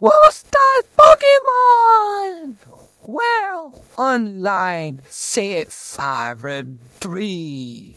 What's that Pokemon? Well, online, say it five and three.